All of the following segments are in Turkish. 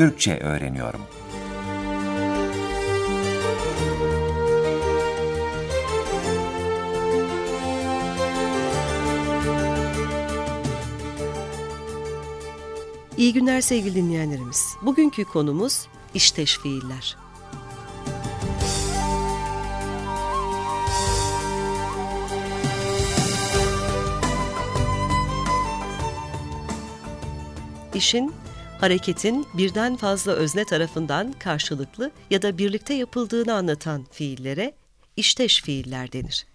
Türkçe öğreniyorum. İyi günler sevgili dinleyenlerimiz. Bugünkü konumuz işteş fiiller. İşin, hareketin birden fazla özne tarafından karşılıklı ya da birlikte yapıldığını anlatan fiillere işteş fiiller denir.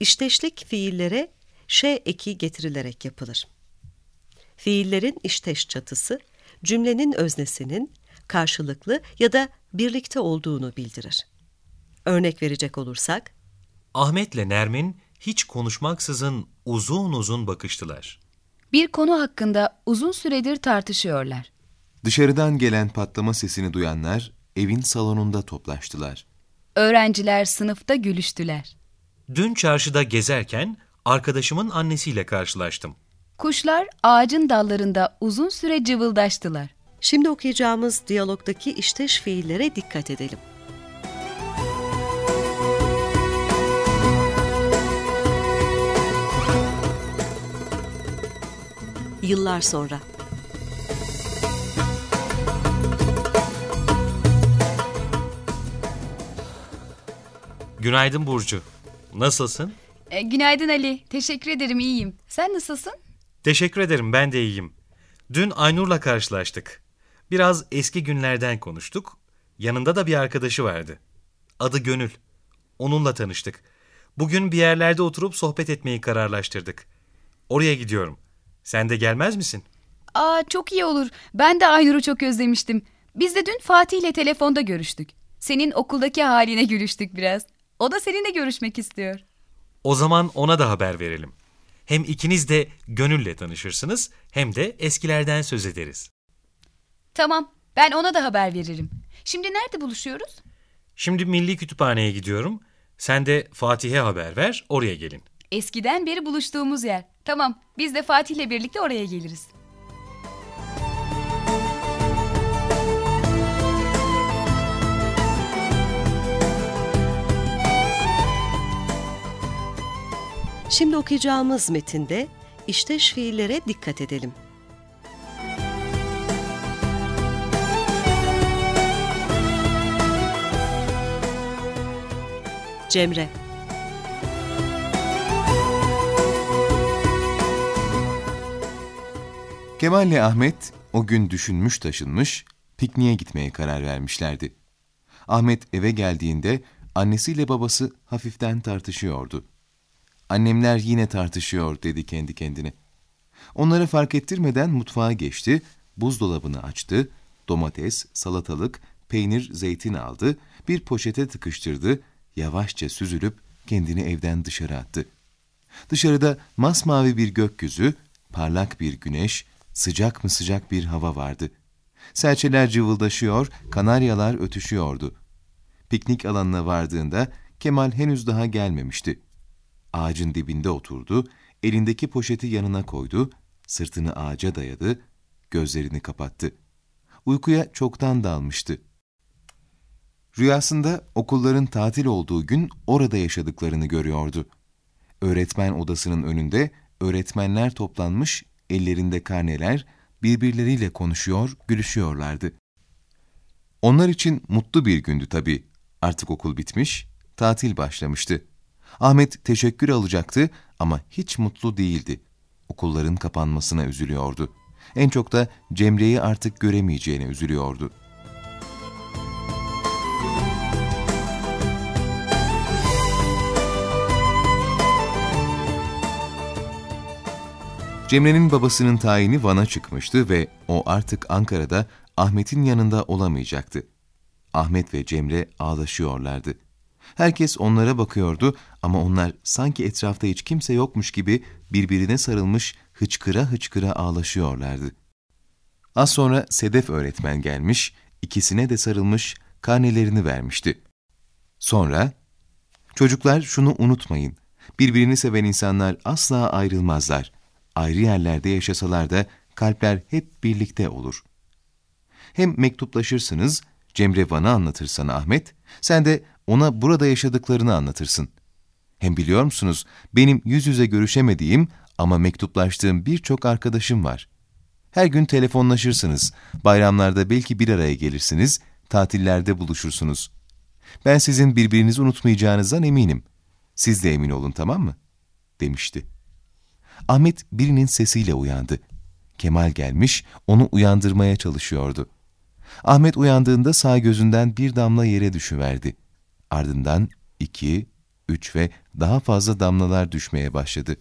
İşteşlik fiillere ş eki getirilerek yapılır. Fiillerin işteş çatısı, cümlenin öznesinin karşılıklı ya da birlikte olduğunu bildirir. Örnek verecek olursak, Ahmet'le Nermin hiç konuşmaksızın uzun uzun bakıştılar. Bir konu hakkında uzun süredir tartışıyorlar. Dışarıdan gelen patlama sesini duyanlar evin salonunda toplaştılar. Öğrenciler sınıfta gülüştüler. Dün çarşıda gezerken arkadaşımın annesiyle karşılaştım. Kuşlar ağacın dallarında uzun süre cıvıldaştılar. Şimdi okuyacağımız diyalogdaki işteş fiillere dikkat edelim. Yıllar sonra. Günaydın Burcu. Nasılsın? E, günaydın Ali. Teşekkür ederim iyiyim. Sen nasılsın? Teşekkür ederim ben de iyiyim. Dün Aynur'la karşılaştık. Biraz eski günlerden konuştuk. Yanında da bir arkadaşı vardı. Adı Gönül. Onunla tanıştık. Bugün bir yerlerde oturup sohbet etmeyi kararlaştırdık. Oraya gidiyorum. Sen de gelmez misin? Aa çok iyi olur. Ben de Aynur'u çok özlemiştim. Biz de dün Fatih ile telefonda görüştük. Senin okuldaki haline gülüştük biraz. O da seninle görüşmek istiyor. O zaman ona da haber verelim. Hem ikiniz de Gönül'le tanışırsınız hem de eskilerden söz ederiz. Tamam. Ben ona da haber veririm. Şimdi nerede buluşuyoruz? Şimdi Milli Kütüphane'ye gidiyorum. Sen de Fatih'e haber ver, oraya gelin. Eskiden beri buluştuğumuz yer. Tamam. Biz de Fatih ile birlikte oraya geliriz. Şimdi okuyacağımız metinde işteş fiillere dikkat edelim. Cemre Kemal ile Ahmet o gün düşünmüş taşınmış, pikniğe gitmeye karar vermişlerdi. Ahmet eve geldiğinde annesiyle babası hafiften tartışıyordu. Annemler yine tartışıyor dedi kendi kendine. Onları fark ettirmeden mutfağa geçti, buzdolabını açtı, domates, salatalık, peynir, zeytin aldı, bir poşete tıkıştırdı, yavaşça süzülüp kendini evden dışarı attı. Dışarıda masmavi bir gökyüzü, parlak bir güneş, sıcak mı sıcak bir hava vardı. Serçeler cıvıldaşıyor, kanaryalar ötüşüyordu. Piknik alanına vardığında Kemal henüz daha gelmemişti. Ağacın dibinde oturdu, elindeki poşeti yanına koydu, sırtını ağaca dayadı, gözlerini kapattı. Uykuya çoktan dalmıştı. Rüyasında okulların tatil olduğu gün orada yaşadıklarını görüyordu. Öğretmen odasının önünde öğretmenler toplanmış, ellerinde karneler, birbirleriyle konuşuyor, gülüşüyorlardı. Onlar için mutlu bir gündü tabii. Artık okul bitmiş, tatil başlamıştı. Ahmet teşekkür alacaktı ama hiç mutlu değildi. Okulların kapanmasına üzülüyordu. En çok da Cemre'yi artık göremeyeceğine üzülüyordu. Cemre'nin babasının tayini Van'a çıkmıştı ve o artık Ankara'da Ahmet'in yanında olamayacaktı. Ahmet ve Cemre ağlaşıyorlardı. Herkes onlara bakıyordu ama onlar sanki etrafta hiç kimse yokmuş gibi birbirine sarılmış hıçkıra hıçkıra ağlaşıyorlardı. Az sonra Sedef öğretmen gelmiş, ikisine de sarılmış, karnelerini vermişti. Sonra, çocuklar şunu unutmayın, birbirini seven insanlar asla ayrılmazlar. Ayrı yerlerde yaşasalar da kalpler hep birlikte olur. Hem mektuplaşırsınız, Cemre Van'ı anlatır sana Ahmet, sen de ona burada yaşadıklarını anlatırsın. Hem biliyor musunuz, benim yüz yüze görüşemediğim ama mektuplaştığım birçok arkadaşım var. Her gün telefonlaşırsınız, bayramlarda belki bir araya gelirsiniz, tatillerde buluşursunuz. Ben sizin birbirinizi unutmayacağınızdan eminim. Siz de emin olun tamam mı? demişti. Ahmet birinin sesiyle uyandı. Kemal gelmiş, onu uyandırmaya çalışıyordu. Ahmet uyandığında sağ gözünden bir damla yere düşüverdi. Ardından iki, üç ve daha fazla damlalar düşmeye başladı.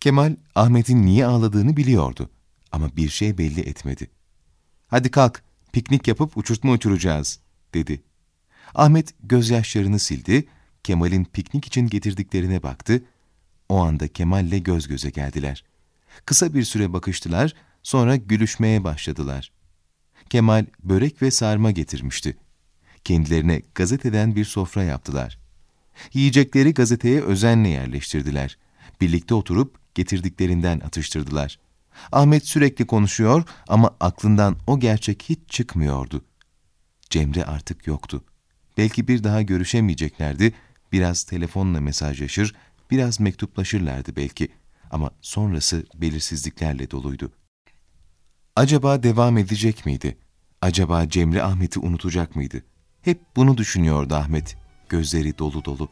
Kemal, Ahmet'in niye ağladığını biliyordu ama bir şey belli etmedi. ''Hadi kalk, piknik yapıp uçurtma uçuracağız.'' dedi. Ahmet gözyaşlarını sildi, Kemal'in piknik için getirdiklerine baktı. O anda Kemal'le göz göze geldiler. Kısa bir süre bakıştılar, sonra gülüşmeye başladılar. Kemal börek ve sarma getirmişti. Kendilerine gazeteden bir sofra yaptılar. Yiyecekleri gazeteye özenle yerleştirdiler. Birlikte oturup getirdiklerinden atıştırdılar. Ahmet sürekli konuşuyor ama aklından o gerçek hiç çıkmıyordu. Cemre artık yoktu. Belki bir daha görüşemeyeceklerdi, biraz telefonla mesajlaşır, biraz mektuplaşırlardı belki ama sonrası belirsizliklerle doluydu. Acaba devam edecek miydi? Acaba Cemre Ahmet'i unutacak mıydı? Hep bunu düşünüyordu Ahmet, gözleri dolu dolu.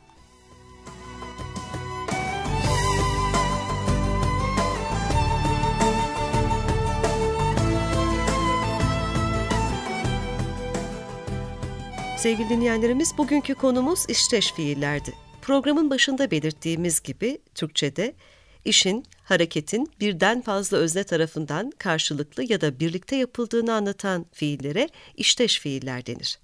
Sevgili dinleyenlerimiz bugünkü konumuz işteş fiillerdi. Programın başında belirttiğimiz gibi Türkçe'de işin, hareketin birden fazla özne tarafından karşılıklı ya da birlikte yapıldığını anlatan fiillere işteş fiiller denir.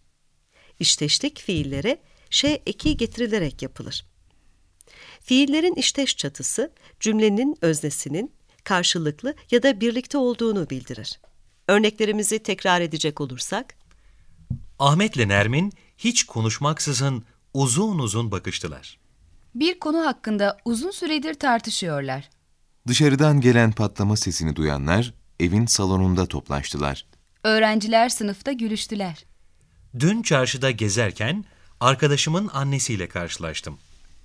İşteşlik fiillere şey eki getirilerek yapılır. Fiillerin işteş çatısı cümlenin öznesinin karşılıklı ya da birlikte olduğunu bildirir. Örneklerimizi tekrar edecek olursak, Ahmet'le Nermin hiç konuşmaksızın uzun uzun bakıştılar. Bir konu hakkında uzun süredir tartışıyorlar. Dışarıdan gelen patlama sesini duyanlar evin salonunda toplaştılar. Öğrenciler sınıfta gülüştüler. Dün çarşıda gezerken arkadaşımın annesiyle karşılaştım.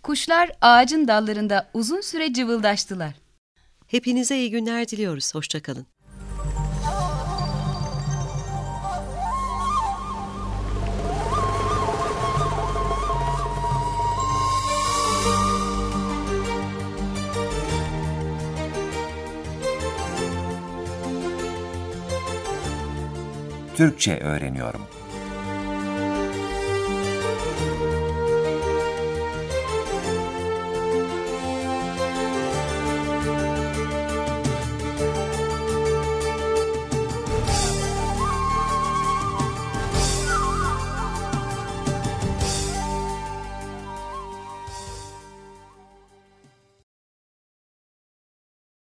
Kuşlar ağacın dallarında uzun süre cıvıldaştılar. hepinize iyi günler diliyoruz. Hoşçakalın. Türkçe öğreniyorum.